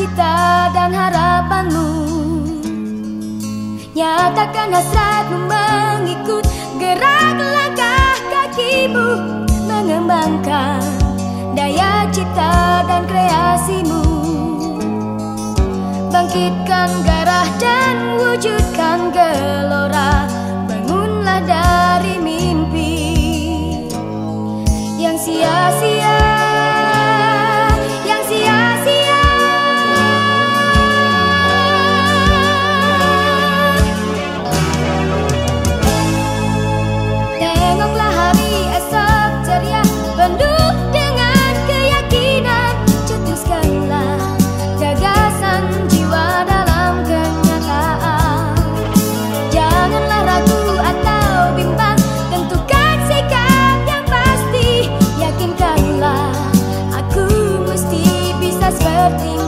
cita dan harapanmu. Nyatakan hasratmu mengikut gerak langkah kakimu Mengembangkan daya cita dan kreasimu. Bangkitkan gairah dan Love me.